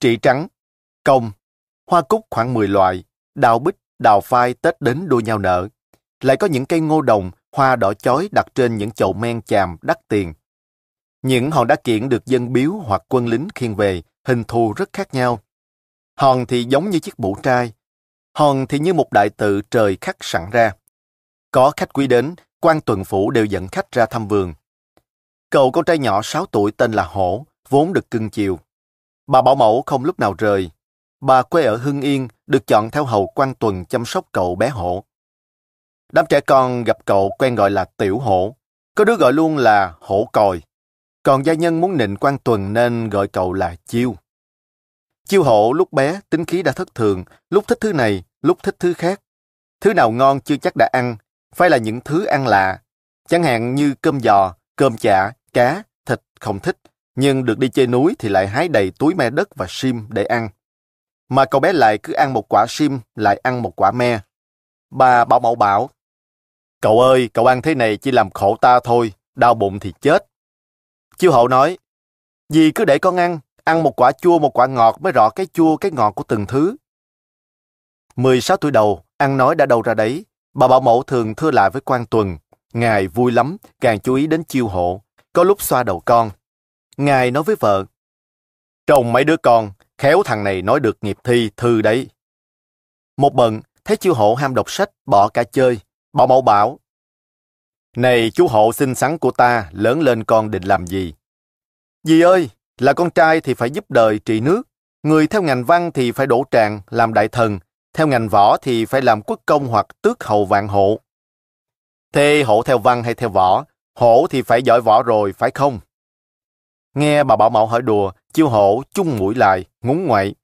trị trắng, công, hoa cúc khoảng 10 loại, đào bích, đào phai Tết đến đua nhau nở. Lại có những cây ngô đồng, hoa đỏ chói đặt trên những chậu men chàm đắt tiền. Những hòn đá kiện được dân biếu hoặc quân lính khiêng về, hình thù rất khác nhau. Hòn thì giống như chiếc mũ trai, hòn thì như một đại tự trời khắc sẵn ra. Có khách quý đến, quan tuần phủ đều dẫn khách ra thăm vườn. Cậu con trai nhỏ 6 tuổi tên là Hổ, vốn được cưng chiều. Bà bảo mẫu không lúc nào rời. Bà quê ở Hưng Yên, được chọn theo hầu quan tuần chăm sóc cậu bé Hổ. Đám trẻ con gặp cậu quen gọi là Tiểu Hổ. Có đứa gọi luôn là Hổ Còi. Còn gia nhân muốn nịnh quan tuần nên gọi cậu là Chiêu. Chiêu Hổ lúc bé tính khí đã thất thường, lúc thích thứ này, lúc thích thứ khác. Thứ nào ngon chưa chắc đã ăn, phải là những thứ ăn lạ. Chẳng hạn như cơm giò, cơm chả, cá, thịt không thích, nhưng được đi chơi núi thì lại hái đầy túi me đất và sim để ăn. Mà cậu bé lại cứ ăn một quả sim, lại ăn một quả me. Bà bảo mẫu bảo, Cậu ơi, cậu ăn thế này chỉ làm khổ ta thôi, đau bụng thì chết. Chiêu hậu nói, Dì cứ để con ăn, ăn một quả chua một quả ngọt mới rõ cái chua cái ngọt của từng thứ. 16 tuổi đầu, ăn nói đã đâu ra đấy, bà bảo mẫu thường thưa lại với quan tuần. Ngài vui lắm, càng chú ý đến chiêu hộ, có lúc xoa đầu con. Ngài nói với vợ, Trông mấy đứa con, khéo thằng này nói được nghiệp thi, thư đấy. Một bận, thấy chú hộ ham đọc sách, bỏ cả chơi, Bảo mẫu bảo, Này chú hộ xinh xắn của ta, lớn lên con định làm gì? Dì ơi, là con trai thì phải giúp đời trị nước. Người theo ngành văn thì phải đổ tràng, làm đại thần. Theo ngành võ thì phải làm quốc công hoặc tước hầu vạn hộ. Thế hộ theo văn hay theo võ? Hổ thì phải giỏi võ rồi, phải không? Nghe bà bảo mẫu hỏi đùa, chiêu hổ chung mũi lại, ngúng ngoại.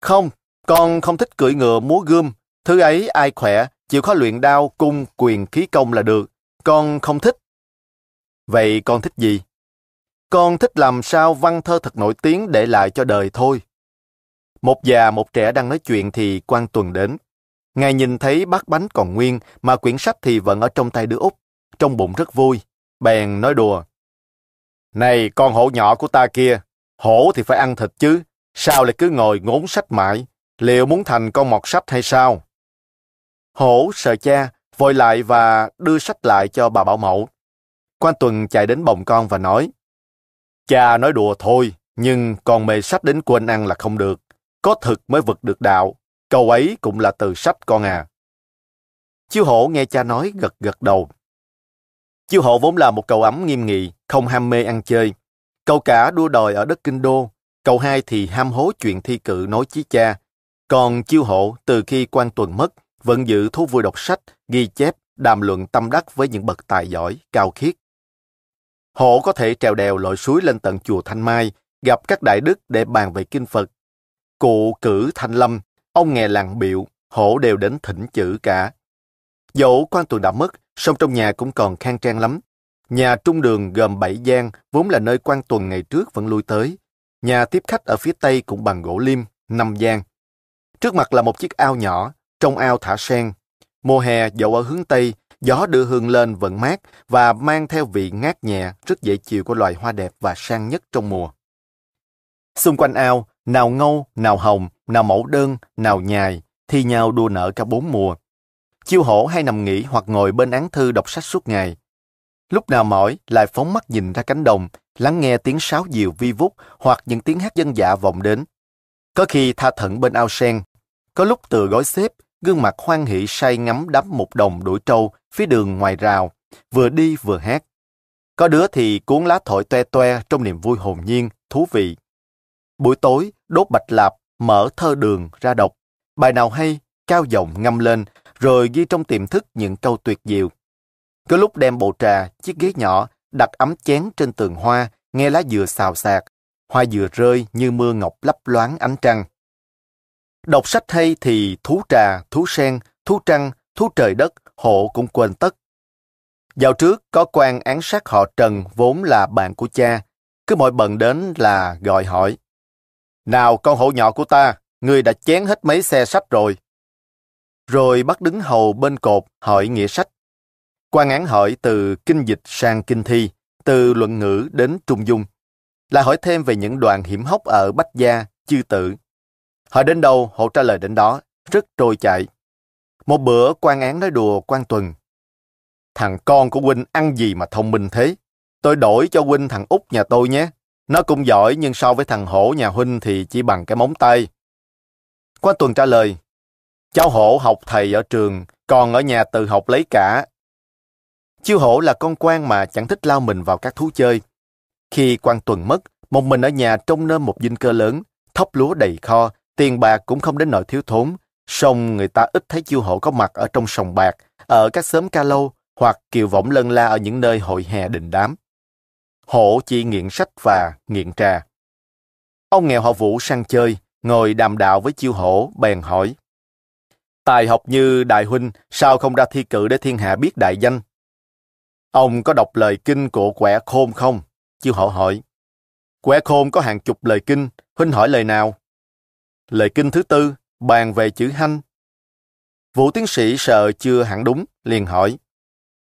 Không, con không thích cưỡi ngựa múa gươm. Thứ ấy ai khỏe, chịu khó luyện đao, cung, quyền, khí công là được. Con không thích. Vậy con thích gì? Con thích làm sao văn thơ thật nổi tiếng để lại cho đời thôi. Một già một trẻ đang nói chuyện thì quan tuần đến. Ngài nhìn thấy bát bánh còn nguyên mà quyển sách thì vẫn ở trong tay đứa út. Trong bụng rất vui. Bèn nói đùa. Này con hổ nhỏ của ta kia, hổ thì phải ăn thịt chứ. Sao lại cứ ngồi ngốn sách mãi? Liệu muốn thành con mọt sách hay sao? Hổ sợ cha, vội lại và đưa sách lại cho bà bảo mẫu. Quan Tuần chạy đến bồng con và nói, Cha nói đùa thôi, nhưng còn mê sách đến quên ăn là không được. Có thực mới vực được đạo. Câu ấy cũng là từ sách con à. Chiêu hổ nghe cha nói gật gật đầu. Chiêu hộ vốn là một cậu ấm nghiêm nghị, không ham mê ăn chơi. Cậu cả đua đòi ở đất kinh đô, cậu hai thì ham hố chuyện thi cử nói chí cha. Còn chiêu hộ từ khi quan tuần mất, vẫn giữ thú vui đọc sách, ghi chép, đàm luận tâm đắc với những bậc tài giỏi, cao khiết. Hộ có thể trèo đèo lội suối lên tận chùa Thanh Mai, gặp các đại đức để bàn về kinh Phật. Cụ cử Thanh Lâm, ông nghe làng biệu, hộ đều đến thỉnh chữ cả. Dẫu quan tuần đã mất, song trong nhà cũng còn khang trang lắm. Nhà trung đường gồm bảy gian, vốn là nơi quan tuần ngày trước vẫn lui tới. Nhà tiếp khách ở phía tây cũng bằng gỗ lim, năm gian. Trước mặt là một chiếc ao nhỏ, trong ao thả sen. Mùa hè dẫu ở hướng Tây, gió đưa hương lên vẫn mát và mang theo vị ngát nhẹ rất dễ chịu của loài hoa đẹp và sang nhất trong mùa. Xung quanh ao, nào ngâu, nào hồng, nào mẫu đơn, nào nhài, thi nhau đua nở cả bốn mùa. Chiêu hổ hay nằm nghỉ hoặc ngồi bên án thư đọc sách suốt ngày. Lúc nào mỏi lại phóng mắt nhìn ra cánh đồng, lắng nghe tiếng sáo diều vi vút hoặc những tiếng hát dân dạ vọng đến. Có khi tha thận bên ao sen, có lúc từ gói xếp, gương mặt hoan hỷ say ngắm đắm một đồng đuổi trâu phía đường ngoài rào, vừa đi vừa hát. Có đứa thì cuốn lá thổi toe toe trong niềm vui hồn nhiên, thú vị. Buổi tối, đốt bạch lạp, mở thơ đường ra đọc. Bài nào hay, cao giọng ngâm lên, rồi ghi trong tiềm thức những câu tuyệt diệu. Có lúc đem bộ trà, chiếc ghế nhỏ, đặt ấm chén trên tường hoa, nghe lá dừa xào xạc, hoa dừa rơi như mưa ngọc lấp loáng ánh trăng. Đọc sách hay thì thú trà, thú sen, thú trăng, thú trời đất, hộ cũng quên tất. Dạo trước có quan án sát họ Trần vốn là bạn của cha, cứ mỗi bận đến là gọi hỏi. Nào con hổ nhỏ của ta, ngươi đã chén hết mấy xe sách rồi. Rồi bắt đứng hầu bên cột hỏi nghĩa sách. Quan án hỏi từ kinh dịch sang kinh thi, từ luận ngữ đến trung dung. Lại hỏi thêm về những đoạn hiểm hóc ở Bách Gia, chư tử. Hỏi đến đâu, hộ trả lời đến đó, rất trôi chạy Một bữa quan án nói đùa quan tuần. Thằng con của huynh ăn gì mà thông minh thế? Tôi đổi cho huynh thằng út nhà tôi nhé. Nó cũng giỏi nhưng so với thằng hổ nhà huynh thì chỉ bằng cái móng tay. Quan tuần trả lời, cháu hổ học thầy ở trường, còn ở nhà tự học lấy cả. Chiêu hổ là con quan mà chẳng thích lao mình vào các thú chơi. Khi quan tuần mất, một mình ở nhà trông nơm một dinh cơ lớn, thóc lúa đầy kho, tiền bạc cũng không đến nỗi thiếu thốn, song người ta ít thấy chiêu hổ có mặt ở trong sòng bạc, ở các xóm ca lâu hoặc kiều võng lân la ở những nơi hội hè đình đám. Hổ chỉ nghiện sách và nghiện trà. Ông nghèo họ Vũ sang chơi, ngồi đàm đạo với chiêu hổ, bèn hỏi. Tài học như đại huynh, sao không ra thi cử để thiên hạ biết đại danh? Ông có đọc lời kinh của quẻ khôn không? Chiêu hậu hỏi. Quẻ khôn có hàng chục lời kinh, huynh hỏi lời nào? Lời kinh thứ tư, bàn về chữ hanh. Vũ tiến sĩ sợ chưa hẳn đúng, liền hỏi.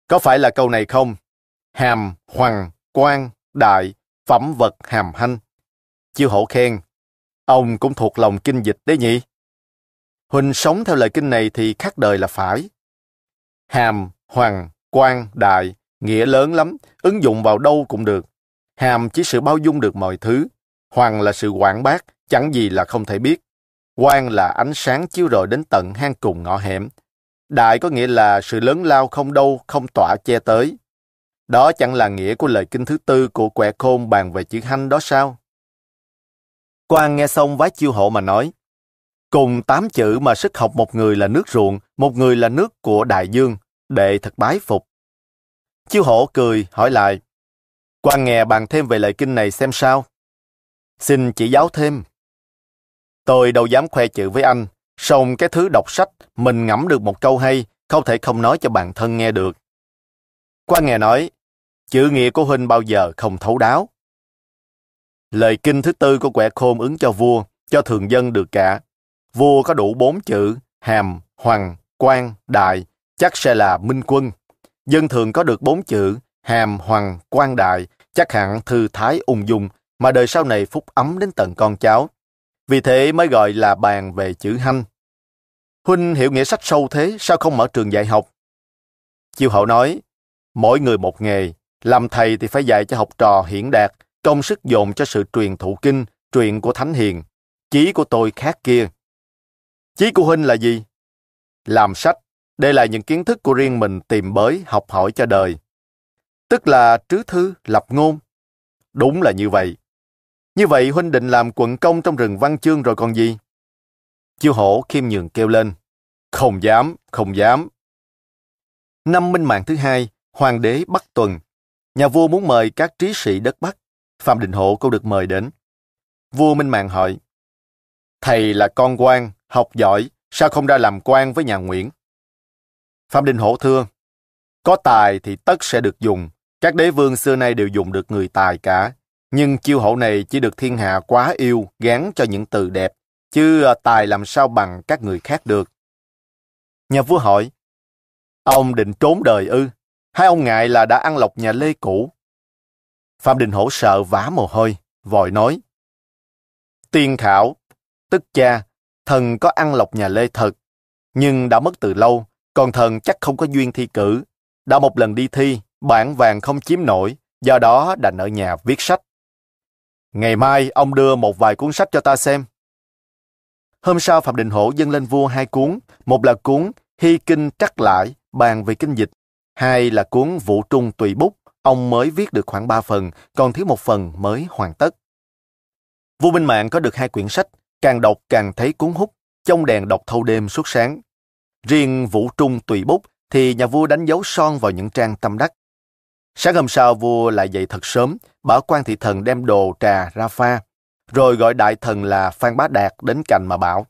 Có phải là câu này không? Hàm, hoàng, quan, đại, phẩm vật hàm hanh. Chiêu hậu khen. Ông cũng thuộc lòng kinh dịch đấy nhỉ? Huỳnh sống theo lời kinh này thì khác đời là phải. Hàm, hoàng, quan, đại, nghĩa lớn lắm, ứng dụng vào đâu cũng được. Hàm chỉ sự bao dung được mọi thứ. Hoàng là sự quảng bác, chẳng gì là không thể biết. Quan là ánh sáng chiếu rọi đến tận hang cùng ngõ hẻm. Đại có nghĩa là sự lớn lao không đâu, không tỏa che tới. Đó chẳng là nghĩa của lời kinh thứ tư của quẻ khôn bàn về chữ hanh đó sao? Quan nghe xong vái chiêu hộ mà nói, cùng tám chữ mà sức học một người là nước ruộng, một người là nước của đại dương, đệ thật bái phục. Chiêu hổ cười, hỏi lại, quan nghe bàn thêm về lời kinh này xem sao. Xin chỉ giáo thêm. Tôi đâu dám khoe chữ với anh, song cái thứ đọc sách, mình ngẫm được một câu hay, không thể không nói cho bản thân nghe được. Quan nghe nói, chữ nghĩa của huynh bao giờ không thấu đáo. Lời kinh thứ tư của quẻ khôn ứng cho vua, cho thường dân được cả. Vua có đủ bốn chữ, hàm, hoàng, quan, đại, chắc sẽ là minh quân. Dân thường có được bốn chữ, hàm, hoàng, quan đại, chắc hẳn thư thái ung dung, mà đời sau này phúc ấm đến tận con cháu. Vì thế mới gọi là bàn về chữ hanh. Huynh hiểu nghĩa sách sâu thế, sao không mở trường dạy học? Chiêu hậu nói, mỗi người một nghề, làm thầy thì phải dạy cho học trò hiển đạt, công sức dồn cho sự truyền thụ kinh, truyền của Thánh Hiền. Chí của tôi khác kia. Chí của Huynh là gì? Làm sách, đây là những kiến thức của riêng mình tìm bới, học hỏi cho đời. Tức là trứ thư, lập ngôn. Đúng là như vậy. Như vậy Huynh định làm quận công trong rừng văn chương rồi còn gì? Chiêu hổ khiêm nhường kêu lên. Không dám, không dám. Năm minh mạng thứ hai, hoàng đế Bắc Tuần. Nhà vua muốn mời các trí sĩ đất Bắc. Phạm Đình Hộ cũng được mời đến. Vua Minh Mạng hỏi, Thầy là con quan, học giỏi, sao không ra làm quan với nhà Nguyễn? Phạm Đình Hổ thưa, có tài thì tất sẽ được dùng, các đế vương xưa nay đều dùng được người tài cả, nhưng chiêu hổ này chỉ được thiên hạ quá yêu, gán cho những từ đẹp, chứ à, tài làm sao bằng các người khác được. Nhà vua hỏi, ông định trốn đời ư? Hai ông ngại là đã ăn lọc nhà Lê cũ. Phạm Đình Hổ sợ vã mồ hôi, vội nói. Tiên khảo, tức cha, thần có ăn lọc nhà Lê thật, nhưng đã mất từ lâu, còn thần chắc không có duyên thi cử. Đã một lần đi thi, bản vàng không chiếm nổi, do đó đành ở nhà viết sách. Ngày mai ông đưa một vài cuốn sách cho ta xem. Hôm sau Phạm Đình Hổ dâng lên vua hai cuốn, một là cuốn Hy Kinh Trắc Lại, bàn về kinh dịch, hai là cuốn Vũ Trung Tùy Bút, ông mới viết được khoảng ba phần, còn thiếu một phần mới hoàn tất. Vua Minh Mạng có được hai quyển sách, càng đọc càng thấy cuốn hút, trong đèn đọc thâu đêm suốt sáng. Riêng Vũ Trung Tùy Bút thì nhà vua đánh dấu son vào những trang tâm đắc. Sáng hôm sau vua lại dậy thật sớm, bảo quan thị thần đem đồ trà ra pha, rồi gọi đại thần là Phan Bá Đạt đến cạnh mà bảo.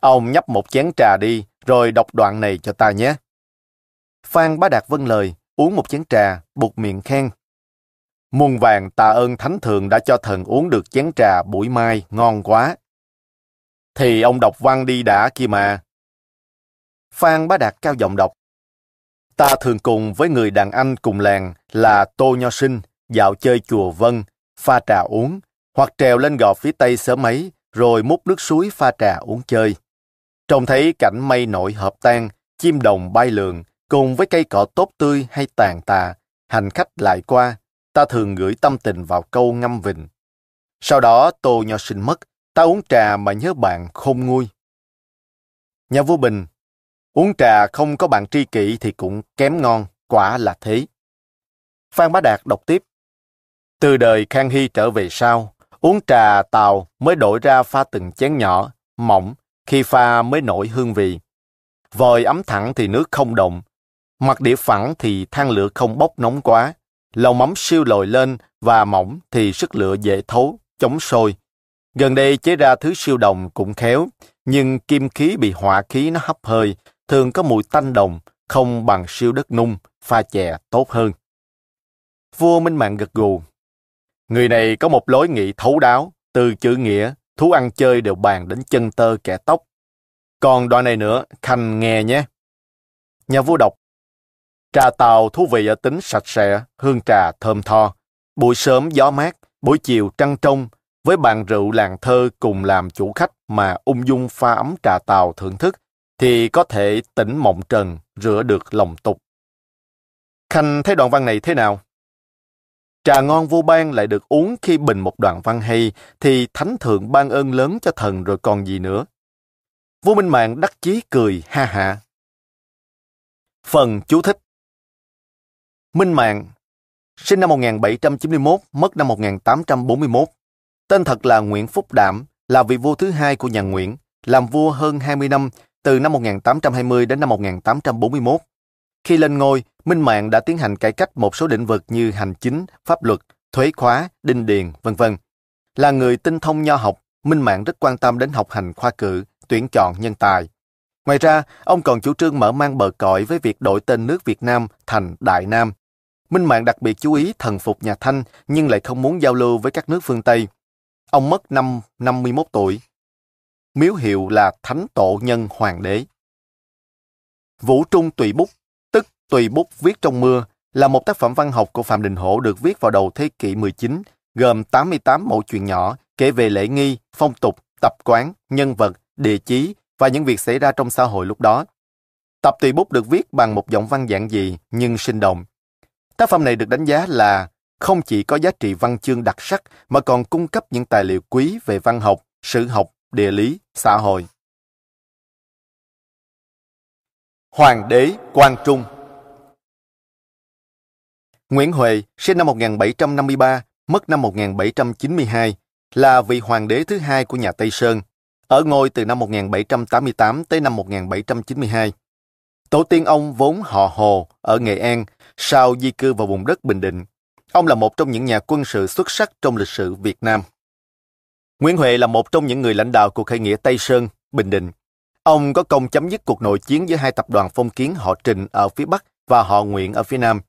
Ông nhấp một chén trà đi, rồi đọc đoạn này cho ta nhé. Phan Bá Đạt vâng lời, uống một chén trà, buộc miệng khen. Muôn vàng tạ ơn thánh thượng đã cho thần uống được chén trà buổi mai ngon quá. Thì ông đọc văn đi đã kia mà. Phan Bá Đạt cao giọng đọc. Ta thường cùng với người đàn anh cùng làng là Tô Nho Sinh, dạo chơi chùa Vân, pha trà uống, hoặc trèo lên gò phía tây sớm mấy, rồi múc nước suối pha trà uống chơi. Trông thấy cảnh mây nổi hợp tan, chim đồng bay lượn, cùng với cây cỏ tốt tươi hay tàn tà, hành khách lại qua, ta thường gửi tâm tình vào câu ngâm vịnh. Sau đó tô nho sinh mất, ta uống trà mà nhớ bạn khôn nguôi. Nhà vua Bình, uống trà không có bạn tri kỷ thì cũng kém ngon, quả là thế. Phan Bá Đạt đọc tiếp. Từ đời Khang Hy trở về sau, uống trà tàu mới đổi ra pha từng chén nhỏ, mỏng, khi pha mới nổi hương vị. Vòi ấm thẳng thì nước không động mặt đĩa phẳng thì than lửa không bốc nóng quá, lầu mắm siêu lồi lên và mỏng thì sức lửa dễ thấu, chống sôi. Gần đây chế ra thứ siêu đồng cũng khéo, nhưng kim khí bị hỏa khí nó hấp hơi, thường có mùi tanh đồng, không bằng siêu đất nung, pha chè tốt hơn. Vua Minh Mạng gật gù. Người này có một lối nghĩ thấu đáo, từ chữ nghĩa, thú ăn chơi đều bàn đến chân tơ kẻ tóc. Còn đoạn này nữa, Khanh nghe nhé. Nhà vua đọc. Trà tàu thú vị ở tính sạch sẽ, hương trà thơm tho. Buổi sớm gió mát, buổi chiều trăng trong, với bàn rượu làng thơ cùng làm chủ khách mà ung dung pha ấm trà tàu thưởng thức, thì có thể tỉnh mộng trần, rửa được lòng tục. Khanh thấy đoạn văn này thế nào? Trà ngon vô ban lại được uống khi bình một đoạn văn hay, thì thánh thượng ban ơn lớn cho thần rồi còn gì nữa. Vua Minh Mạng đắc chí cười ha hạ. Phần chú thích Minh Mạng sinh năm 1791, mất năm 1841. Tên thật là Nguyễn Phúc Đảm, là vị vua thứ hai của nhà Nguyễn, làm vua hơn 20 năm, từ năm 1820 đến năm 1841. Khi lên ngôi, Minh Mạng đã tiến hành cải cách một số lĩnh vực như hành chính, pháp luật, thuế khóa, đinh điền, vân vân. Là người tinh thông nho học, Minh Mạng rất quan tâm đến học hành khoa cử, tuyển chọn nhân tài. Ngoài ra, ông còn chủ trương mở mang bờ cõi với việc đổi tên nước Việt Nam thành Đại Nam. Minh Mạng đặc biệt chú ý thần phục nhà Thanh nhưng lại không muốn giao lưu với các nước phương Tây. Ông mất năm 51 tuổi. Miếu hiệu là Thánh Tổ Nhân Hoàng đế. Vũ Trung Tùy Bút tức Tùy bút viết trong mưa là một tác phẩm văn học của Phạm Đình Hổ được viết vào đầu thế kỷ 19, gồm 88 mẫu chuyện nhỏ kể về lễ nghi, phong tục, tập quán, nhân vật, địa chí và những việc xảy ra trong xã hội lúc đó. Tập tùy bút được viết bằng một giọng văn giản dị nhưng sinh động. Tác phẩm này được đánh giá là không chỉ có giá trị văn chương đặc sắc mà còn cung cấp những tài liệu quý về văn học, sử học, địa lý, xã hội. Hoàng đế Quang Trung Nguyễn Huệ, sinh năm 1753, mất năm 1792, là vị hoàng đế thứ hai của nhà Tây Sơn, ở ngôi từ năm 1788 tới năm 1792. Tổ tiên ông vốn họ Hồ ở Nghệ An, sau di cư vào vùng đất Bình Định. Ông là một trong những nhà quân sự xuất sắc trong lịch sử Việt Nam. Nguyễn Huệ là một trong những người lãnh đạo cuộc khởi nghĩa Tây Sơn, Bình Định. Ông có công chấm dứt cuộc nội chiến giữa hai tập đoàn phong kiến họ Trình ở phía Bắc và họ Nguyễn ở phía Nam.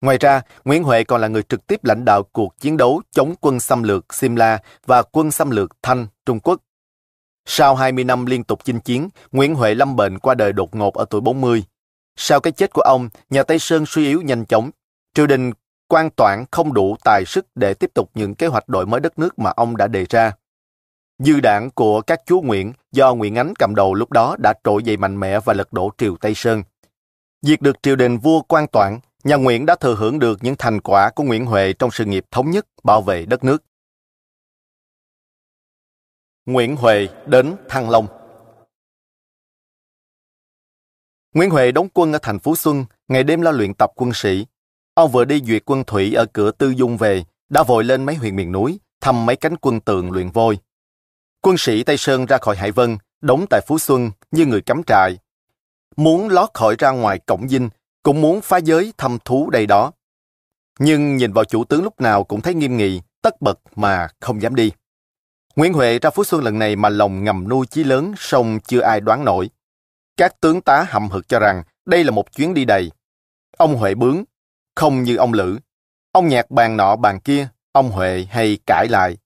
Ngoài ra, Nguyễn Huệ còn là người trực tiếp lãnh đạo cuộc chiến đấu chống quân xâm lược Simla và quân xâm lược Thanh, Trung Quốc. Sau 20 năm liên tục chinh chiến, Nguyễn Huệ lâm bệnh qua đời đột ngột ở tuổi 40. Sau cái chết của ông, nhà Tây Sơn suy yếu nhanh chóng. Triều đình quan toản không đủ tài sức để tiếp tục những kế hoạch đổi mới đất nước mà ông đã đề ra. Dư đảng của các chúa Nguyễn do Nguyễn Ánh cầm đầu lúc đó đã trỗi dậy mạnh mẽ và lật đổ triều Tây Sơn. Diệt được triều đình vua quan toản, nhà Nguyễn đã thừa hưởng được những thành quả của Nguyễn Huệ trong sự nghiệp thống nhất, bảo vệ đất nước. Nguyễn Huệ đến Thăng Long Nguyễn Huệ đóng quân ở thành phố Xuân, ngày đêm lo luyện tập quân sĩ. Ông vừa đi duyệt quân thủy ở cửa Tư Dung về, đã vội lên mấy huyện miền núi, thăm mấy cánh quân tường luyện vôi. Quân sĩ Tây Sơn ra khỏi Hải Vân, đóng tại Phú Xuân như người cắm trại. Muốn lót khỏi ra ngoài cổng dinh cũng muốn phá giới thăm thú đây đó. Nhưng nhìn vào chủ tướng lúc nào cũng thấy nghiêm nghị, tất bật mà không dám đi. Nguyễn Huệ ra Phú Xuân lần này mà lòng ngầm nuôi chí lớn, song chưa ai đoán nổi. Các tướng tá hậm hực cho rằng đây là một chuyến đi đầy. Ông Huệ bướng, không như ông Lữ. Ông Nhạc bàn nọ bàn kia, ông Huệ hay cãi lại.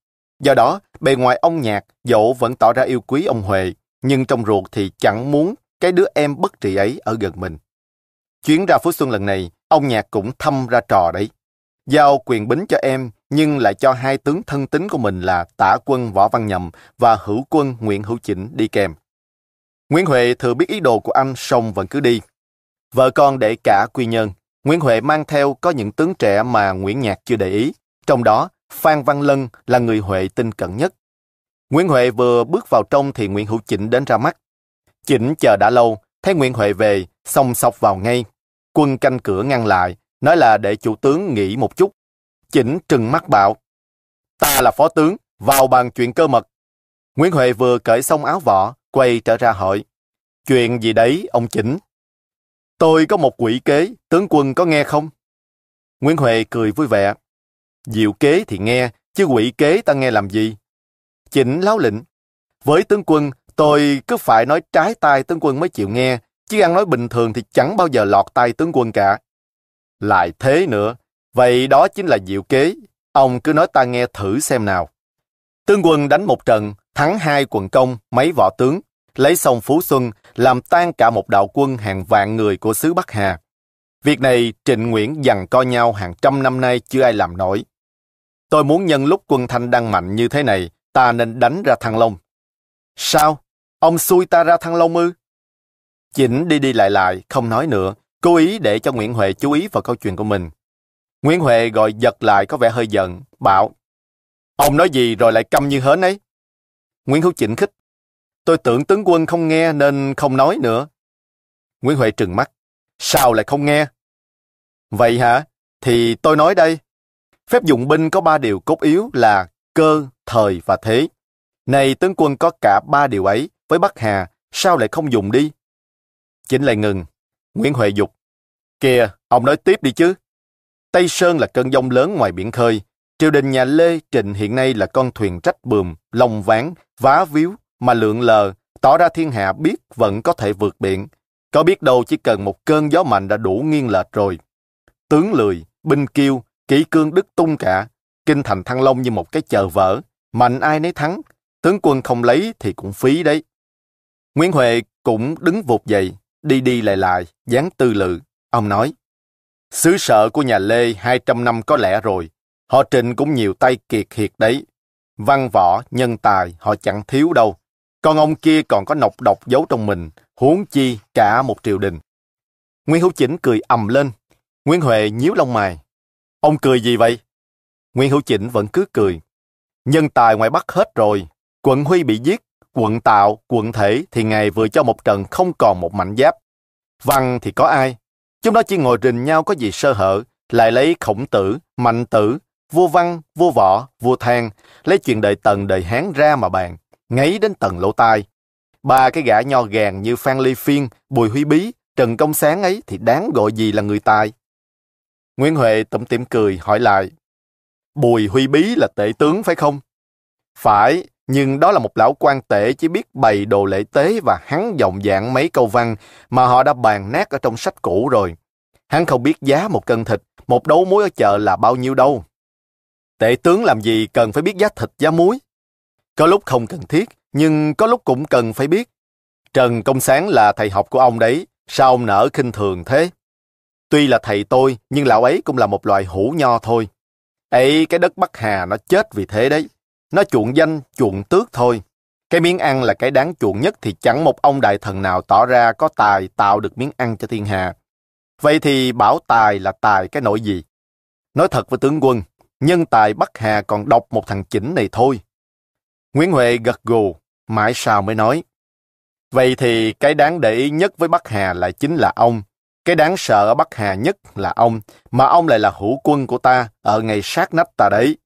Do đó, bề ngoài ông Nhạc dẫu vẫn tỏ ra yêu quý ông Huệ, nhưng trong ruột thì chẳng muốn cái đứa em bất trị ấy ở gần mình. Chuyến ra Phú Xuân lần này, ông Nhạc cũng thăm ra trò đấy. Giao quyền bính cho em, nhưng lại cho hai tướng thân tín của mình là tả quân Võ Văn Nhậm và hữu quân Nguyễn Hữu Chỉnh đi kèm. Nguyễn Huệ thừa biết ý đồ của anh, song vẫn cứ đi. Vợ con để cả quy nhân, Nguyễn Huệ mang theo có những tướng trẻ mà Nguyễn Nhạc chưa để ý, trong đó Phan Văn Lân là người Huệ tin cận nhất. Nguyễn Huệ vừa bước vào trong thì Nguyễn Hữu Chỉnh đến ra mắt. Chỉnh chờ đã lâu, thấy Nguyễn Huệ về, xong sọc vào ngay. Quân canh cửa ngăn lại, nói là để chủ tướng nghỉ một chút. Chỉnh trừng mắt bảo, ta là phó tướng, vào bàn chuyện cơ mật. Nguyễn Huệ vừa cởi xong áo vỏ, quay trở ra hỏi, chuyện gì đấy, ông Chỉnh? Tôi có một quỷ kế, tướng quân có nghe không? Nguyễn Huệ cười vui vẻ. Diệu kế thì nghe, chứ quỷ kế ta nghe làm gì? Chỉnh láo lĩnh. Với tướng quân, tôi cứ phải nói trái tai tướng quân mới chịu nghe, chứ ăn nói bình thường thì chẳng bao giờ lọt tai tướng quân cả. Lại thế nữa, vậy đó chính là diệu kế. Ông cứ nói ta nghe thử xem nào. Tướng quân đánh một trận, thắng hai quần công, mấy võ tướng, lấy sông Phú Xuân, làm tan cả một đạo quân hàng vạn người của xứ Bắc Hà. Việc này Trịnh Nguyễn dằn co nhau hàng trăm năm nay chưa ai làm nổi. Tôi muốn nhân lúc quân Thanh đang mạnh như thế này, ta nên đánh ra Thăng Long. Sao? Ông xui ta ra Thăng Long ư? Chỉnh đi đi lại lại, không nói nữa, cố ý để cho Nguyễn Huệ chú ý vào câu chuyện của mình. Nguyễn Huệ gọi giật lại có vẻ hơi giận, bảo Ông nói gì rồi lại câm như hến ấy? Nguyễn Hữu Chỉnh khích Tôi tưởng tướng quân không nghe nên không nói nữa. Nguyễn Huệ trừng mắt. Sao lại không nghe? Vậy hả? Thì tôi nói đây. Phép dụng binh có ba điều cốt yếu là cơ, thời và thế. Này tướng quân có cả ba điều ấy, với Bắc Hà, sao lại không dùng đi? Chính lại ngừng. Nguyễn Huệ dục. Kìa, ông nói tiếp đi chứ. Tây Sơn là cơn giông lớn ngoài biển khơi. Triều đình nhà Lê Trịnh hiện nay là con thuyền trách bườm, lồng ván, vá víu, mà lượng lờ, tỏ ra thiên hạ biết vẫn có thể vượt biển. Có biết đâu chỉ cần một cơn gió mạnh đã đủ nghiêng lệch rồi. Tướng lười, binh kiêu, kỹ cương đức tung cả, kinh thành thăng long như một cái chờ vỡ, mạnh ai nấy thắng, tướng quân không lấy thì cũng phí đấy. Nguyễn Huệ cũng đứng vụt dậy, đi đi lại lại, dáng tư lự. Ông nói, xứ sở của nhà Lê 200 năm có lẽ rồi, họ trình cũng nhiều tay kiệt hiệt đấy. Văn võ, nhân tài, họ chẳng thiếu đâu. Còn ông kia còn có nọc độc giấu trong mình, huống chi cả một triều đình. Nguyễn Hữu Chỉnh cười ầm lên. Nguyễn Huệ nhíu lông mày. Ông cười gì vậy? Nguyễn Hữu Chỉnh vẫn cứ cười. Nhân tài ngoài Bắc hết rồi. Quận Huy bị giết, quận Tạo, quận Thể thì ngày vừa cho một trận không còn một mảnh giáp. Văn thì có ai? Chúng nó chỉ ngồi rình nhau có gì sơ hở, lại lấy khổng tử, mạnh tử, vua văn, vua võ, vua thang, lấy chuyện đời tần đời hán ra mà bàn ngáy đến tận lỗ tai. Ba cái gã nho gàng như Phan Ly Phiên, Bùi Huy Bí, Trần Công Sáng ấy thì đáng gọi gì là người tài. Nguyễn Huệ tủm tỉm cười hỏi lại, Bùi Huy Bí là tể tướng phải không? Phải, nhưng đó là một lão quan tể chỉ biết bày đồ lễ tế và hắn dòng dạng mấy câu văn mà họ đã bàn nát ở trong sách cũ rồi. Hắn không biết giá một cân thịt, một đấu muối ở chợ là bao nhiêu đâu. Tể tướng làm gì cần phải biết giá thịt giá muối. Có lúc không cần thiết, nhưng có lúc cũng cần phải biết. Trần Công Sáng là thầy học của ông đấy, sao ông nở khinh thường thế? Tuy là thầy tôi, nhưng lão ấy cũng là một loài hủ nho thôi. Ấy, cái đất Bắc Hà nó chết vì thế đấy. Nó chuộng danh, chuộng tước thôi. Cái miếng ăn là cái đáng chuộng nhất thì chẳng một ông đại thần nào tỏ ra có tài tạo được miếng ăn cho thiên hạ. Vậy thì bảo tài là tài cái nỗi gì? Nói thật với tướng quân, nhân tài Bắc Hà còn độc một thằng chỉnh này thôi. Nguyễn Huệ gật gù, mãi sau mới nói. Vậy thì cái đáng để ý nhất với Bắc Hà lại chính là ông. Cái đáng sợ ở Bắc Hà nhất là ông, mà ông lại là hữu quân của ta ở ngày sát nách ta đấy.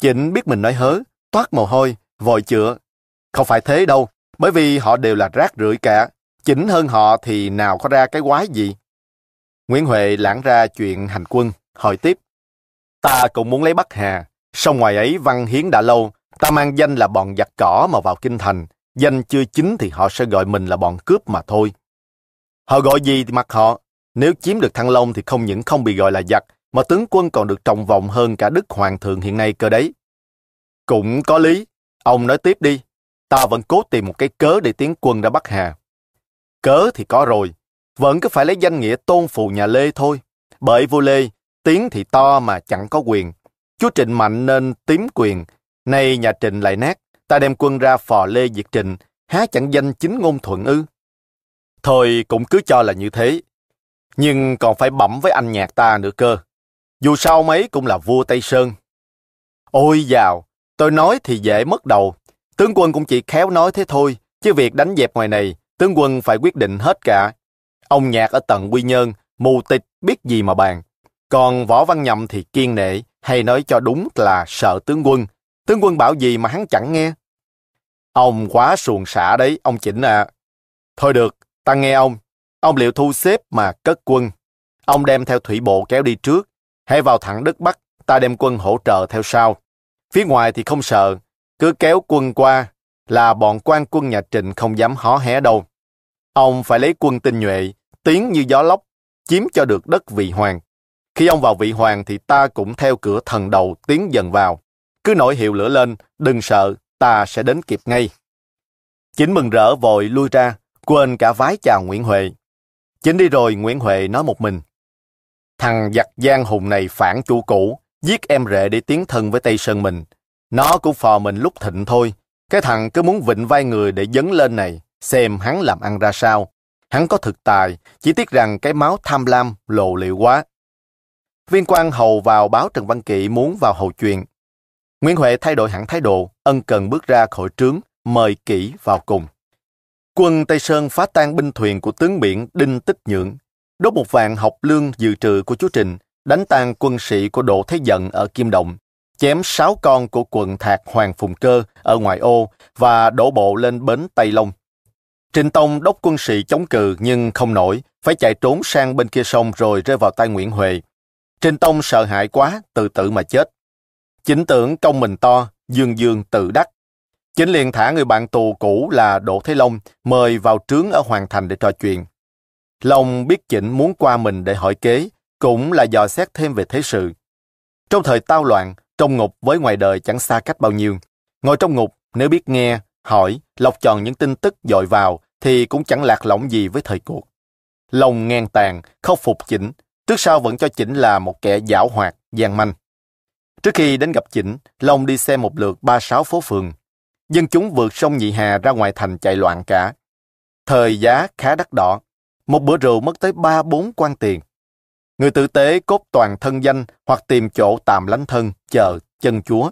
Chỉnh biết mình nói hớ, toát mồ hôi, vội chữa. Không phải thế đâu, bởi vì họ đều là rác rưởi cả. Chỉnh hơn họ thì nào có ra cái quái gì. Nguyễn Huệ lãng ra chuyện hành quân, hỏi tiếp. Ta cũng muốn lấy Bắc Hà, song ngoài ấy văn hiến đã lâu, Ta mang danh là bọn giặc cỏ mà vào kinh thành, danh chưa chính thì họ sẽ gọi mình là bọn cướp mà thôi. Họ gọi gì thì mặc họ, nếu chiếm được Thăng Long thì không những không bị gọi là giặc, mà tướng quân còn được trọng vọng hơn cả Đức Hoàng thượng hiện nay cơ đấy. Cũng có lý, ông nói tiếp đi, ta vẫn cố tìm một cái cớ để tiến quân ra Bắc Hà. Cớ thì có rồi, vẫn cứ phải lấy danh nghĩa tôn phụ nhà Lê thôi. Bởi vua Lê, tiếng thì to mà chẳng có quyền. Chúa Trịnh mạnh nên tím quyền. Nay nhà Trịnh lại nát, ta đem quân ra phò lê diệt Trịnh, há chẳng danh chính ngôn thuận ư. Thôi cũng cứ cho là như thế. Nhưng còn phải bẩm với anh nhạc ta nữa cơ. Dù sao mấy cũng là vua Tây Sơn. Ôi dào, tôi nói thì dễ mất đầu. Tướng quân cũng chỉ khéo nói thế thôi, chứ việc đánh dẹp ngoài này, tướng quân phải quyết định hết cả. Ông nhạc ở tận Quy Nhơn, mù tịch, biết gì mà bàn. Còn Võ Văn Nhậm thì kiên nể, hay nói cho đúng là sợ tướng quân. Tướng quân bảo gì mà hắn chẳng nghe. Ông quá xuồng xả đấy, ông chỉnh à. Thôi được, ta nghe ông. Ông liệu thu xếp mà cất quân. Ông đem theo thủy bộ kéo đi trước. Hãy vào thẳng đất Bắc, ta đem quân hỗ trợ theo sau. Phía ngoài thì không sợ, cứ kéo quân qua là bọn quan quân nhà Trịnh không dám hó hé đâu. Ông phải lấy quân tinh nhuệ, tiến như gió lốc, chiếm cho được đất vị hoàng. Khi ông vào vị hoàng thì ta cũng theo cửa thần đầu tiến dần vào. Cứ nổi hiệu lửa lên, đừng sợ, ta sẽ đến kịp ngay. Chính mừng rỡ vội lui ra, quên cả vái chào Nguyễn Huệ. Chính đi rồi Nguyễn Huệ nói một mình. Thằng giặc giang hùng này phản chủ cũ, giết em rể để tiến thân với Tây Sơn mình. Nó cũng phò mình lúc thịnh thôi. Cái thằng cứ muốn vịnh vai người để dấn lên này, xem hắn làm ăn ra sao. Hắn có thực tài, chỉ tiếc rằng cái máu tham lam lộ liễu quá. Viên quan hầu vào báo Trần Văn Kỵ muốn vào hầu chuyện. Nguyễn Huệ thay đổi hẳn thái độ, ân cần bước ra khỏi trướng, mời kỹ vào cùng. Quân Tây Sơn phá tan binh thuyền của tướng biển Đinh Tích Nhượng, đốt một vạn học lương dự trữ của chúa Trình, đánh tan quân sĩ của Đỗ Thế Dận ở Kim Động, chém sáu con của quận Thạc Hoàng Phùng Cơ ở ngoại ô và đổ bộ lên bến Tây Long. Trịnh Tông đốc quân sĩ chống cự nhưng không nổi, phải chạy trốn sang bên kia sông rồi rơi vào tay Nguyễn Huệ. Trịnh Tông sợ hãi quá, tự tử mà chết. Chính tưởng công mình to, dương dương tự đắc. Chính liền thả người bạn tù cũ là Đỗ Thế Long mời vào trướng ở Hoàng Thành để trò chuyện. Long biết chỉnh muốn qua mình để hỏi kế, cũng là dò xét thêm về thế sự. Trong thời tao loạn, trong ngục với ngoài đời chẳng xa cách bao nhiêu. Ngồi trong ngục, nếu biết nghe, hỏi, lọc chọn những tin tức dội vào, thì cũng chẳng lạc lõng gì với thời cuộc. Long ngang tàn, khóc phục chỉnh, trước sau vẫn cho chỉnh là một kẻ giảo hoạt, gian manh. Trước khi đến gặp chỉnh, Long đi xem một lượt ba sáu phố phường. Dân chúng vượt sông Nhị Hà ra ngoài thành chạy loạn cả. Thời giá khá đắt đỏ. Một bữa rượu mất tới ba bốn quan tiền. Người tử tế cốt toàn thân danh hoặc tìm chỗ tạm lánh thân, chờ, chân chúa.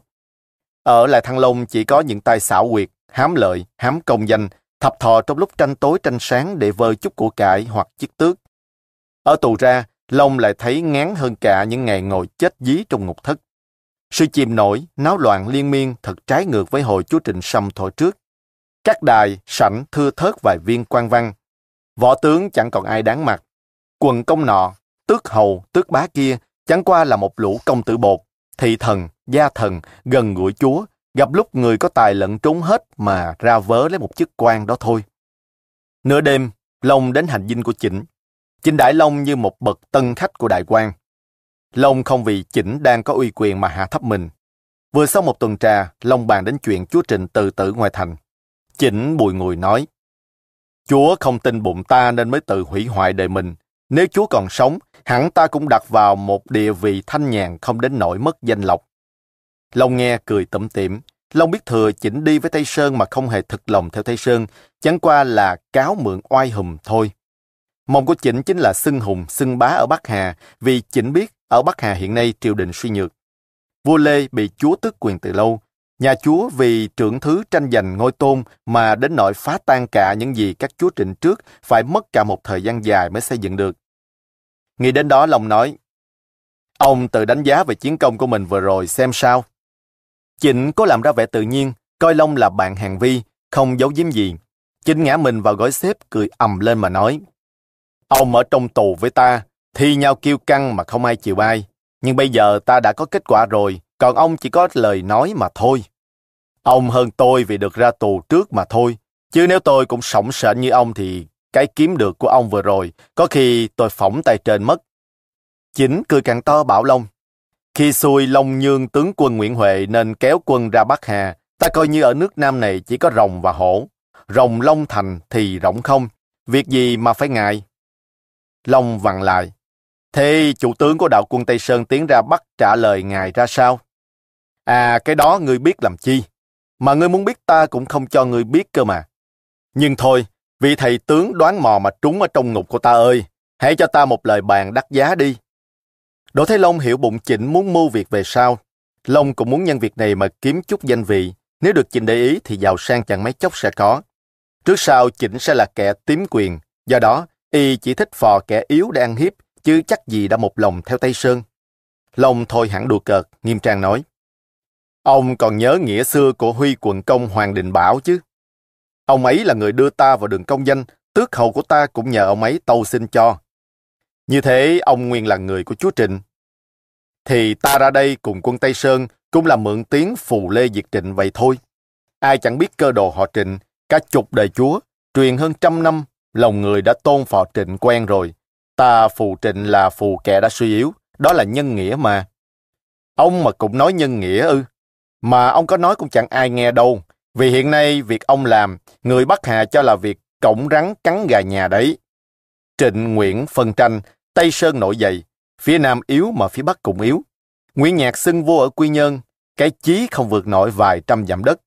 Ở lại Thăng Long chỉ có những tay xảo quyệt, hám lợi, hám công danh, thập thò trong lúc tranh tối tranh sáng để vơ chút của cải hoặc chức tước. Ở tù ra, Long lại thấy ngán hơn cả những ngày ngồi chết dí trong ngục thất. Sự chìm nổi, náo loạn liên miên thật trái ngược với hồi chúa Trịnh Sâm thổi trước. Các đài, sảnh thưa thớt vài viên quan văn. Võ tướng chẳng còn ai đáng mặt. Quần công nọ, tước hầu, tước bá kia chẳng qua là một lũ công tử bột, thị thần, gia thần, gần gũi chúa, gặp lúc người có tài lẫn trốn hết mà ra vớ lấy một chức quan đó thôi. Nửa đêm, Long đến hành dinh của Chỉnh. Chỉnh Đại Long như một bậc tân khách của đại quan. Long không vì Chỉnh đang có uy quyền mà hạ thấp mình. Vừa sau một tuần trà, Long bàn đến chuyện chúa Trịnh từ tử ngoài thành. Chỉnh bùi ngùi nói, Chúa không tin bụng ta nên mới tự hủy hoại đời mình. Nếu Chúa còn sống, hẳn ta cũng đặt vào một địa vị thanh nhàn không đến nỗi mất danh lộc. Long nghe cười tẩm tiệm. Long biết thừa chỉnh đi với Tây Sơn mà không hề thực lòng theo Tây Sơn, chẳng qua là cáo mượn oai hùm thôi. Mong của chỉnh chính là xưng hùng, xưng bá ở Bắc Hà, vì chỉnh biết ở Bắc Hà hiện nay triều đình suy nhược. Vua Lê bị chúa tước quyền từ lâu, nhà chúa vì trưởng thứ tranh giành ngôi tôn mà đến nỗi phá tan cả những gì các chúa trịnh trước phải mất cả một thời gian dài mới xây dựng được. Nghĩ đến đó lòng nói, ông tự đánh giá về chiến công của mình vừa rồi xem sao. Chỉnh có làm ra vẻ tự nhiên, coi Long là bạn hàng vi, không giấu giếm gì. Chỉnh ngã mình vào gói xếp cười ầm lên mà nói, Ông ở trong tù với ta, thi nhau kêu căng mà không ai chịu ai. Nhưng bây giờ ta đã có kết quả rồi, còn ông chỉ có lời nói mà thôi. Ông hơn tôi vì được ra tù trước mà thôi. Chứ nếu tôi cũng sổng sợ như ông thì cái kiếm được của ông vừa rồi, có khi tôi phỏng tay trên mất. Chính cười càng to bảo Long. Khi xui Long Nhương tướng quân Nguyễn Huệ nên kéo quân ra Bắc Hà, ta coi như ở nước Nam này chỉ có rồng và hổ. Rồng Long Thành thì rỗng không. Việc gì mà phải ngại? Long vặn lại. Thế chủ tướng của đạo quân Tây Sơn tiến ra bắt trả lời ngài ra sao? À, cái đó ngươi biết làm chi? Mà ngươi muốn biết ta cũng không cho ngươi biết cơ mà. Nhưng thôi, vị thầy tướng đoán mò mà trúng ở trong ngục của ta ơi, hãy cho ta một lời bàn đắt giá đi. Đỗ Thế Long hiểu bụng chỉnh muốn mưu việc về sau. Long cũng muốn nhân việc này mà kiếm chút danh vị. Nếu được chỉnh để ý thì giàu sang chẳng mấy chốc sẽ có. Trước sau chỉnh sẽ là kẻ tím quyền. Do đó, y chỉ thích phò kẻ yếu để ăn hiếp, chứ chắc gì đã một lòng theo Tây Sơn. Long thôi hẳn đùa cợt, nghiêm trang nói. Ông còn nhớ nghĩa xưa của Huy quận công Hoàng Đình Bảo chứ? Ông ấy là người đưa ta vào đường công danh, tước hầu của ta cũng nhờ ông ấy tâu xin cho. Như thế ông nguyên là người của chúa Trịnh. Thì ta ra đây cùng quân Tây Sơn cũng là mượn tiếng phù lê diệt trịnh vậy thôi. Ai chẳng biết cơ đồ họ trịnh, cả chục đời chúa, truyền hơn trăm năm, lòng người đã tôn phò trịnh quen rồi. Ta phù trịnh là phù kẻ đã suy yếu, đó là nhân nghĩa mà. Ông mà cũng nói nhân nghĩa ư. Mà ông có nói cũng chẳng ai nghe đâu. Vì hiện nay việc ông làm, người Bắc Hà cho là việc cổng rắn cắn gà nhà đấy. Trịnh Nguyễn phân tranh, Tây Sơn nổi dậy, phía Nam yếu mà phía Bắc cũng yếu. Nguyễn Nhạc xưng vua ở Quy Nhơn, cái chí không vượt nổi vài trăm dặm đất.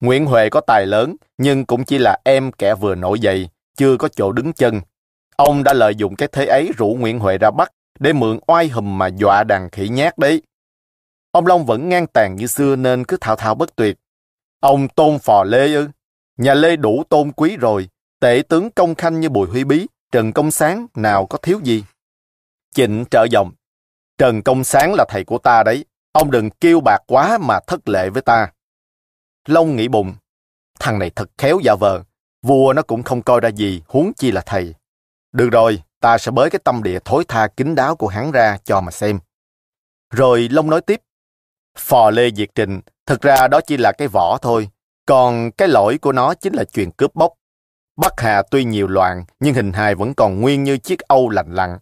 Nguyễn Huệ có tài lớn, nhưng cũng chỉ là em kẻ vừa nổi dậy, chưa có chỗ đứng chân. Ông đã lợi dụng cái thế ấy rủ Nguyễn Huệ ra bắt để mượn oai hùm mà dọa đàn khỉ nhát đấy. Ông Long vẫn ngang tàn như xưa nên cứ thao thao bất tuyệt. Ông tôn phò Lê ư? Nhà Lê đủ tôn quý rồi, tể tướng công khanh như Bùi Huy Bí, Trần Công Sáng nào có thiếu gì. Trịnh trợ dòng. Trần Công Sáng là thầy của ta đấy. Ông đừng kêu bạc quá mà thất lệ với ta. Long nghĩ bụng. Thằng này thật khéo giả vờ. Vua nó cũng không coi ra gì, huống chi là thầy. Được rồi, ta sẽ bới cái tâm địa thối tha kín đáo của hắn ra cho mà xem. Rồi Long nói tiếp. Phò Lê Diệt trình thực ra đó chỉ là cái vỏ thôi. Còn cái lỗi của nó chính là chuyện cướp bóc. Bắc Hà tuy nhiều loạn, nhưng hình hài vẫn còn nguyên như chiếc âu lành lặn.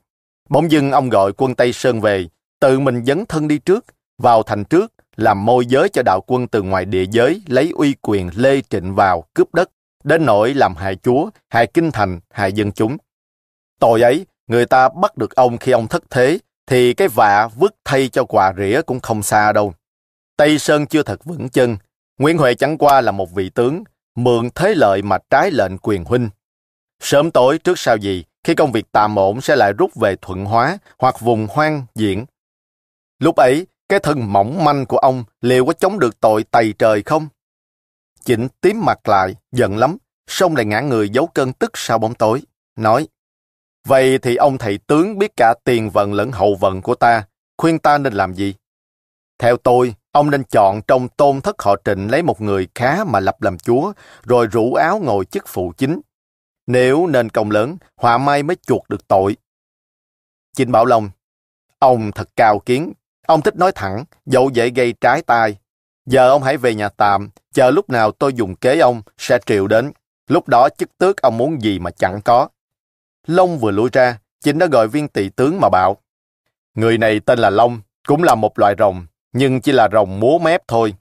Bỗng dưng ông gọi quân Tây Sơn về, tự mình dấn thân đi trước, vào thành trước, làm môi giới cho đạo quân từ ngoài địa giới lấy uy quyền lê trịnh vào cướp đất, đến nỗi làm hại chúa, hại kinh thành, hại dân chúng. Tội ấy, người ta bắt được ông khi ông thất thế, thì cái vạ vứt thay cho quà rỉa cũng không xa đâu. Tây Sơn chưa thật vững chân, Nguyễn Huệ chẳng qua là một vị tướng, mượn thế lợi mà trái lệnh quyền huynh. Sớm tối trước sau gì, khi công việc tạm ổn sẽ lại rút về thuận hóa hoặc vùng hoang diễn. Lúc ấy, cái thân mỏng manh của ông liệu có chống được tội tày trời không? Chỉnh tím mặt lại, giận lắm, xong lại ngã người giấu cơn tức sau bóng tối, nói Vậy thì ông thầy tướng biết cả tiền vận lẫn hậu vận của ta, khuyên ta nên làm gì? Theo tôi, ông nên chọn trong tôn thất họ trịnh lấy một người khá mà lập làm chúa, rồi rủ áo ngồi chức phụ chính. Nếu nên công lớn, họa may mới chuộc được tội. Trịnh Bảo Long, ông thật cao kiến, ông thích nói thẳng, dẫu dễ gây trái tai. Giờ ông hãy về nhà tạm, chờ lúc nào tôi dùng kế ông, sẽ triệu đến. Lúc đó chức tước ông muốn gì mà chẳng có. Long vừa lui ra, chính đã gọi viên tỳ tướng mà bảo. Người này tên là Long, cũng là một loại rồng, nhưng chỉ là rồng múa mép thôi.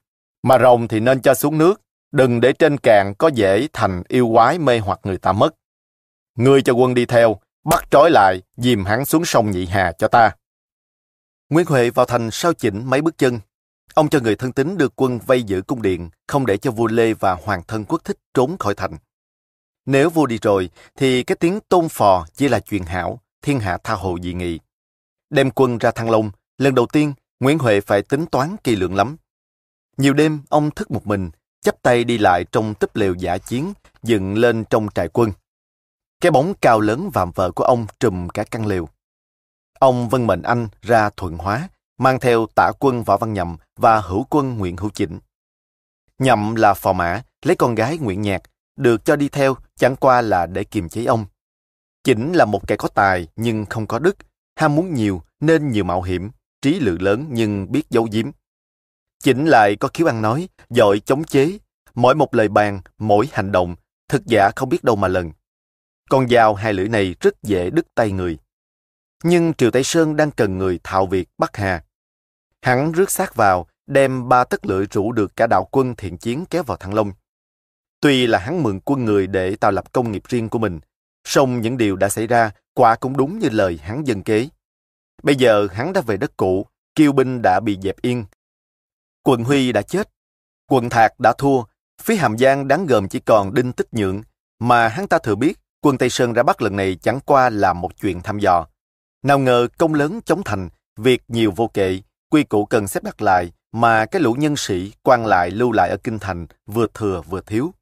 Mà rồng thì nên cho xuống nước, đừng để trên cạn có dễ thành yêu quái mê hoặc người ta mất. Ngươi cho quân đi theo, bắt trói lại, dìm hắn xuống sông Nhị Hà cho ta. Nguyễn Huệ vào thành sau chỉnh mấy bước chân. Ông cho người thân tín đưa quân vây giữ cung điện, không để cho vua Lê và hoàng thân quốc thích trốn khỏi thành. Nếu vua đi rồi, thì cái tiếng tôn phò chỉ là chuyện hảo, thiên hạ tha hồ dị nghị. Đem quân ra Thăng Long, lần đầu tiên Nguyễn Huệ phải tính toán kỳ lượng lắm. Nhiều đêm, ông thức một mình, chắp tay đi lại trong túp lều giả chiến, dựng lên trong trại quân. Cái bóng cao lớn vạm vỡ của ông trùm cả căn lều. Ông vân mệnh anh ra thuận hóa, mang theo tả quân Võ Văn Nhậm và hữu quân Nguyễn Hữu Chỉnh. Nhậm là phò mã, lấy con gái Nguyễn Nhạc, được cho đi theo chẳng qua là để kiềm chế ông. Chỉnh là một kẻ có tài nhưng không có đức, ham muốn nhiều nên nhiều mạo hiểm, trí lự lớn nhưng biết giấu giếm. Chỉnh lại có khiếu ăn nói, giỏi chống chế, mỗi một lời bàn, mỗi hành động, thực giả không biết đâu mà lần. Con dao hai lưỡi này rất dễ đứt tay người. Nhưng Triều Tây Sơn đang cần người thạo việc Bắc Hà. Hắn rước sát vào, đem ba tất lưỡi rủ được cả đạo quân thiện chiến kéo vào Thăng Long. Tuy là hắn mượn quân người để tạo lập công nghiệp riêng của mình, song những điều đã xảy ra quả cũng đúng như lời hắn dân kế. Bây giờ hắn đã về đất cũ, kiêu binh đã bị dẹp yên. Quận Huy đã chết, quận Thạc đã thua, phía Hàm Giang đáng gờm chỉ còn Đinh Tích Nhượng, mà hắn ta thừa biết quân Tây Sơn ra Bắc lần này chẳng qua là một chuyện thăm dò. Nào ngờ công lớn chống thành, việc nhiều vô kệ, quy củ cần xếp đặt lại, mà cái lũ nhân sĩ quan lại lưu lại ở Kinh Thành vừa thừa vừa thiếu.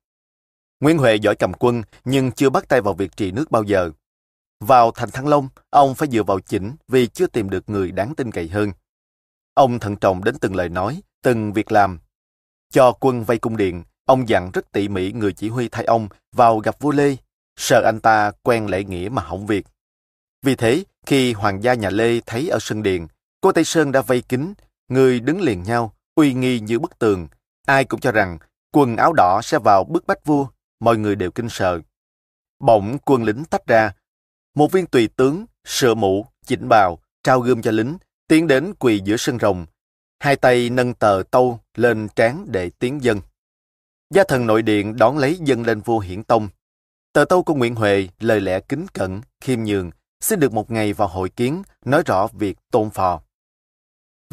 Nguyễn Huệ giỏi cầm quân nhưng chưa bắt tay vào việc trị nước bao giờ. Vào thành Thăng Long, ông phải dựa vào chỉnh vì chưa tìm được người đáng tin cậy hơn. Ông thận trọng đến từng lời nói, từng việc làm. Cho quân vây cung điện, ông dặn rất tỉ mỉ người chỉ huy thay ông vào gặp vua Lê, sợ anh ta quen lễ nghĩa mà hỏng việc. Vì thế, khi hoàng gia nhà Lê thấy ở sân điện, cô Tây Sơn đã vây kín, người đứng liền nhau, uy nghi như bức tường. Ai cũng cho rằng quần áo đỏ sẽ vào bức bách vua, mọi người đều kinh sợ. Bỗng quân lính tách ra, một viên tùy tướng, sửa mũ, chỉnh bào, trao gươm cho lính, tiến đến quỳ giữa sân rồng, hai tay nâng tờ tâu lên trán để tiến dân. Gia thần nội điện đón lấy dân lên vua hiển tông. Tờ tâu của Nguyễn Huệ lời lẽ kính cẩn, khiêm nhường, xin được một ngày vào hội kiến, nói rõ việc tôn phò.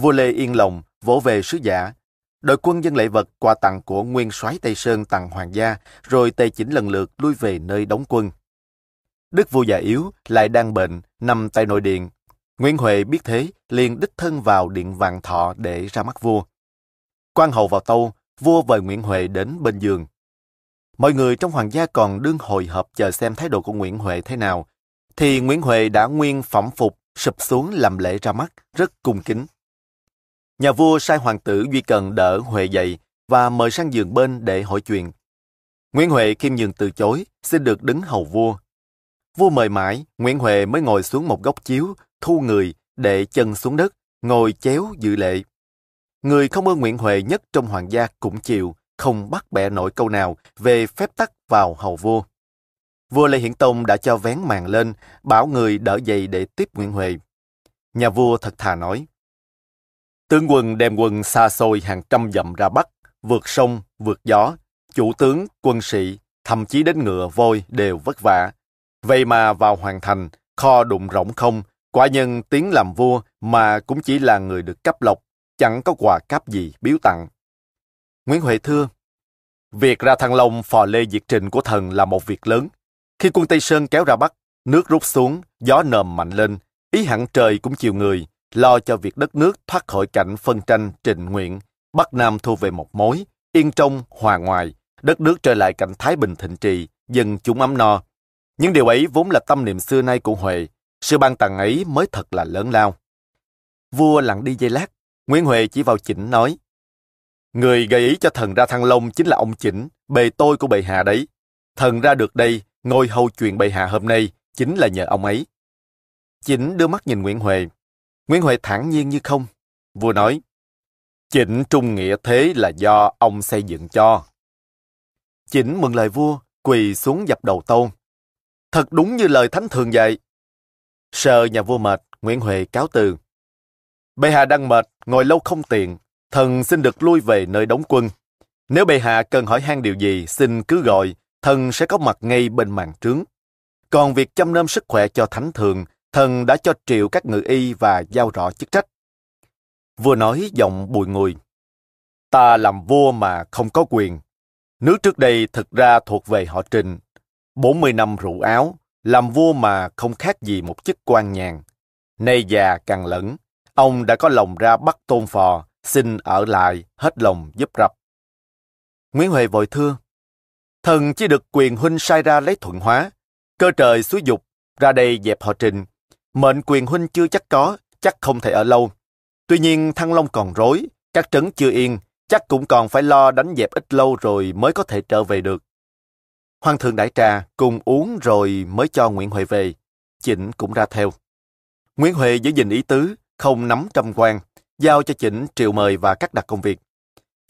Vua Lê yên lòng, vỗ về sứ giả. Đội quân dân lễ vật quà tặng của nguyên soái Tây Sơn tặng hoàng gia, rồi tề chỉnh lần lượt lui về nơi đóng quân. Đức vua già yếu, lại đang bệnh, nằm tại nội điện. Nguyễn Huệ biết thế, liền đích thân vào điện vạn thọ để ra mắt vua. quan hầu vào tâu, vua mời Nguyễn Huệ đến bên giường. Mọi người trong hoàng gia còn đương hồi hộp chờ xem thái độ của Nguyễn Huệ thế nào, thì Nguyễn Huệ đã nguyên phẩm phục, sụp xuống làm lễ ra mắt, rất cung kính. Nhà vua sai hoàng tử Duy Cần đỡ Huệ dậy và mời sang giường bên để hỏi chuyện. Nguyễn Huệ khiêm nhường từ chối, xin được đứng hầu vua. Vua mời mãi, Nguyễn Huệ mới ngồi xuống một góc chiếu, thu người, để chân xuống đất, ngồi chéo dự lệ. Người không ơn Nguyễn Huệ nhất trong hoàng gia cũng chịu, không bắt bẻ nổi câu nào về phép tắc vào hầu vua. Vua Lê Hiển Tông đã cho vén màn lên, bảo người đỡ dậy để tiếp Nguyễn Huệ. Nhà vua thật thà nói, Tướng quân đem quân xa xôi hàng trăm dặm ra Bắc, vượt sông, vượt gió, chủ tướng, quân sĩ, thậm chí đến ngựa voi đều vất vả. Vậy mà vào hoàn thành, kho đụng rỗng không, quả nhân tiến làm vua mà cũng chỉ là người được cấp lộc, chẳng có quà cáp gì biếu tặng. Nguyễn Huệ thưa, việc ra Thăng Long phò lê diệt trình của thần là một việc lớn. Khi quân Tây Sơn kéo ra Bắc, nước rút xuống, gió nồm mạnh lên, ý hẳn trời cũng chiều người, lo cho việc đất nước thoát khỏi cảnh phân tranh trình nguyện, Bắc Nam thu về một mối, yên trong, hòa ngoài, đất nước trở lại cảnh thái bình thịnh trì, dân chúng ấm no. Những điều ấy vốn là tâm niệm xưa nay của Huệ, sự ban tặng ấy mới thật là lớn lao. Vua lặng đi dây lát, Nguyễn Huệ chỉ vào chỉnh nói, Người gợi ý cho thần ra Thăng Long chính là ông Chỉnh, bề tôi của bệ hạ đấy. Thần ra được đây, ngồi hầu chuyện bệ hạ hôm nay, chính là nhờ ông ấy. Chỉnh đưa mắt nhìn Nguyễn Huệ. Nguyễn Huệ thản nhiên như không. Vua nói, Chỉnh trung nghĩa thế là do ông xây dựng cho. Chỉnh mừng lời vua, quỳ xuống dập đầu tôn. Thật đúng như lời thánh thường dạy. Sợ nhà vua mệt, Nguyễn Huệ cáo từ. Bệ hạ đang mệt, ngồi lâu không tiện, thần xin được lui về nơi đóng quân. Nếu bệ hạ cần hỏi han điều gì, xin cứ gọi, thần sẽ có mặt ngay bên màn trướng. Còn việc chăm nom sức khỏe cho thánh thường, thần đã cho triệu các ngự y và giao rõ chức trách. vừa nói giọng bùi ngùi. Ta làm vua mà không có quyền. Nước trước đây thực ra thuộc về họ Trình. 40 năm rượu áo, làm vua mà không khác gì một chức quan nhàn. Nay già càng lẫn, ông đã có lòng ra bắt tôn phò, xin ở lại, hết lòng giúp rập. Nguyễn Huệ vội thưa, thần chỉ được quyền huynh sai ra lấy thuận hóa, cơ trời xúi dục, ra đây dẹp họ trình. Mệnh quyền huynh chưa chắc có, chắc không thể ở lâu. Tuy nhiên Thăng Long còn rối, các trấn chưa yên, chắc cũng còn phải lo đánh dẹp ít lâu rồi mới có thể trở về được. Hoàng thượng đại trà, cùng uống rồi mới cho Nguyễn Huệ về. Chỉnh cũng ra theo. Nguyễn Huệ giữ gìn ý tứ, không nắm trăm quan, giao cho Chỉnh triệu mời và cắt đặt công việc.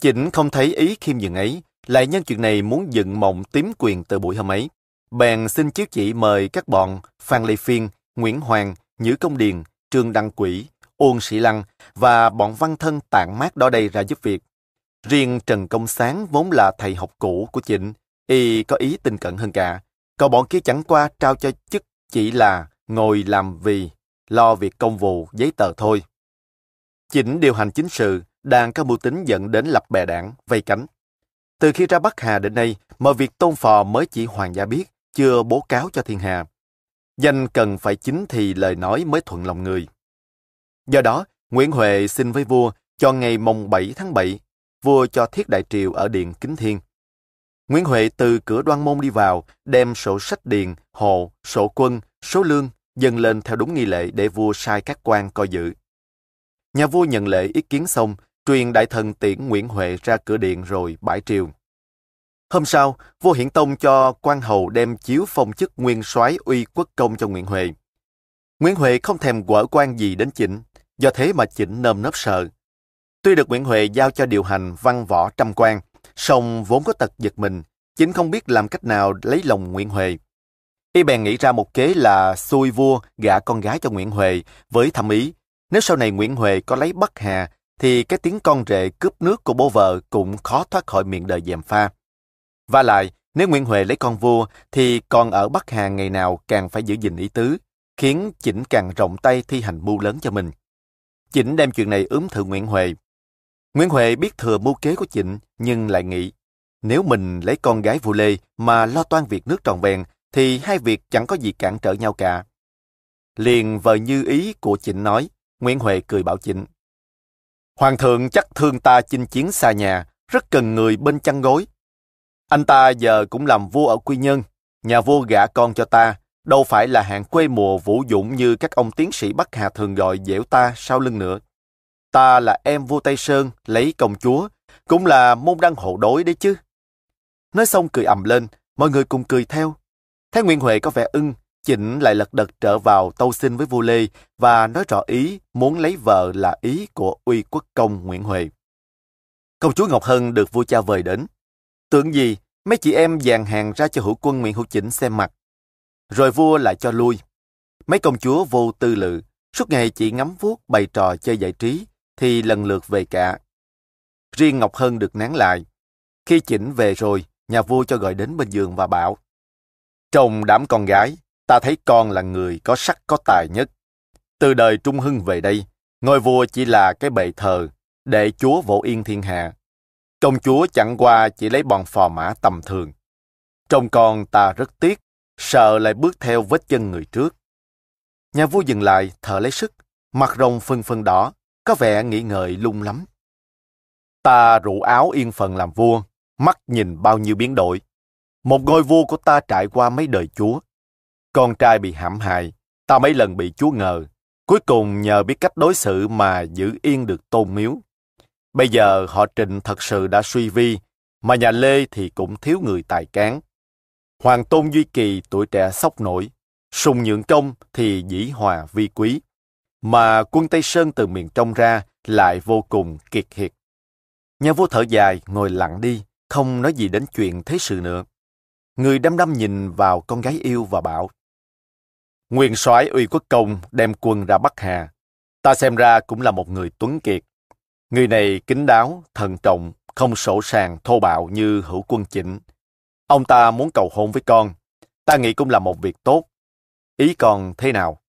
Chỉnh không thấy ý khiêm nhường ấy, lại nhân chuyện này muốn dựng mộng tím quyền từ buổi hôm ấy. Bèn xin chiếu chỉ mời các bọn Phan Lê Phiên, Nguyễn Hoàng, Nhữ Công Điền, Trương Đăng Quỷ, Ôn Sĩ Lăng và bọn văn thân tạng mát đó đây ra giúp việc. Riêng Trần Công Sáng vốn là thầy học cũ của Chỉnh, y có ý tinh cận hơn cả. Còn bọn kia chẳng qua trao cho chức chỉ là ngồi làm vì, lo việc công vụ, giấy tờ thôi. Chỉnh điều hành chính sự, đang có mưu tính dẫn đến lập bè đảng, vây cánh. Từ khi ra Bắc Hà đến nay, mọi việc tôn phò mới chỉ hoàng gia biết, chưa bố cáo cho thiên hà. Danh cần phải chính thì lời nói mới thuận lòng người. Do đó, Nguyễn Huệ xin với vua cho ngày mồng 7 tháng 7, vua cho thiết đại triều ở Điện Kính Thiên. Nguyễn Huệ từ cửa đoan môn đi vào, đem sổ sách điền, hồ, sổ quân, số lương dâng lên theo đúng nghi lệ để vua sai các quan coi giữ. Nhà vua nhận lễ ý kiến xong, truyền đại thần tiễn Nguyễn Huệ ra cửa điện rồi bãi triều. Hôm sau, vua Hiển Tông cho quan hầu đem chiếu phong chức nguyên soái uy quốc công cho Nguyễn Huệ. Nguyễn Huệ không thèm quở quan gì đến chỉnh, do thế mà chỉnh nơm nớp sợ. Tuy được Nguyễn Huệ giao cho điều hành văn võ trăm quan, song vốn có tật giật mình, chính không biết làm cách nào lấy lòng Nguyễn Huệ. Y bèn nghĩ ra một kế là xui vua gả con gái cho Nguyễn Huệ với thẩm ý. Nếu sau này Nguyễn Huệ có lấy Bắc Hà, thì cái tiếng con rể cướp nước của bố vợ cũng khó thoát khỏi miệng đời dèm pha. Và lại, nếu Nguyễn Huệ lấy con vua, thì còn ở Bắc Hà ngày nào càng phải giữ gìn ý tứ, khiến Chỉnh càng rộng tay thi hành mưu lớn cho mình. Chỉnh đem chuyện này ướm thử Nguyễn Huệ. Nguyễn Huệ biết thừa mưu kế của Chỉnh, nhưng lại nghĩ, nếu mình lấy con gái vua Lê mà lo toan việc nước tròn vẹn, thì hai việc chẳng có gì cản trở nhau cả. Liền vờ như ý của Chỉnh nói, Nguyễn Huệ cười bảo Chỉnh. Hoàng thượng chắc thương ta chinh chiến xa nhà, rất cần người bên chăn gối. Anh ta giờ cũng làm vua ở Quy Nhân, nhà vua gả con cho ta, đâu phải là hạng quê mùa vũ dũng như các ông tiến sĩ Bắc Hà thường gọi dẻo ta sau lưng nữa. Ta là em vua Tây Sơn, lấy công chúa, cũng là môn đăng hộ đối đấy chứ. Nói xong cười ầm lên, mọi người cùng cười theo. thái nguyên Huệ có vẻ ưng, Chỉnh lại lật đật trở vào tâu xin với vua Lê và nói rõ ý muốn lấy vợ là ý của uy quốc công Nguyễn Huệ. Công chúa Ngọc Hân được vua cha vời đến. Tưởng gì, mấy chị em dàn hàng ra cho hữu quân Nguyễn Hữu Chỉnh xem mặt. Rồi vua lại cho lui. Mấy công chúa vô tư lự, suốt ngày chỉ ngắm vuốt bày trò chơi giải trí, thì lần lượt về cả. Riêng Ngọc Hân được nán lại. Khi Chỉnh về rồi, nhà vua cho gọi đến bên giường và bảo Trong đám con gái, ta thấy con là người có sắc có tài nhất. Từ đời Trung Hưng về đây, ngôi vua chỉ là cái bệ thờ, để chúa vỗ yên thiên hạ. Công chúa chẳng qua chỉ lấy bọn phò mã tầm thường. Trông con ta rất tiếc, sợ lại bước theo vết chân người trước. Nhà vua dừng lại, thở lấy sức, mặt rồng phân phân đỏ, có vẻ nghĩ ngợi lung lắm. Ta rủ áo yên phần làm vua, mắt nhìn bao nhiêu biến đổi. Một ngôi vua của ta trải qua mấy đời chúa. Con trai bị hãm hại, ta mấy lần bị chúa ngờ. Cuối cùng nhờ biết cách đối xử mà giữ yên được tôn miếu. Bây giờ họ Trịnh thật sự đã suy vi, mà nhà Lê thì cũng thiếu người tài cán. Hoàng Tôn Duy Kỳ tuổi trẻ sốc nổi, Sùng Nhượng Công thì dĩ hòa vi quý. Mà quân Tây Sơn từ miền trong ra lại vô cùng kiệt hiệt. Nhà vua thở dài, ngồi lặng đi, không nói gì đến chuyện thế sự nữa. Người đăm đăm nhìn vào con gái yêu và bảo, Nguyên soái uy quốc công đem quân ra Bắc Hà. Ta xem ra cũng là một người tuấn kiệt. Người này kính đáo, thần trọng, không sổ sàng, thô bạo như hữu quân chỉnh. Ông ta muốn cầu hôn với con. Ta nghĩ cũng là một việc tốt. Ý con thế nào?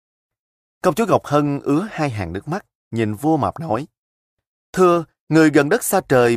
Công chúa Ngọc Hân ứa hai hàng nước mắt, nhìn vua mập nói. Thưa, người gần đất xa trời mà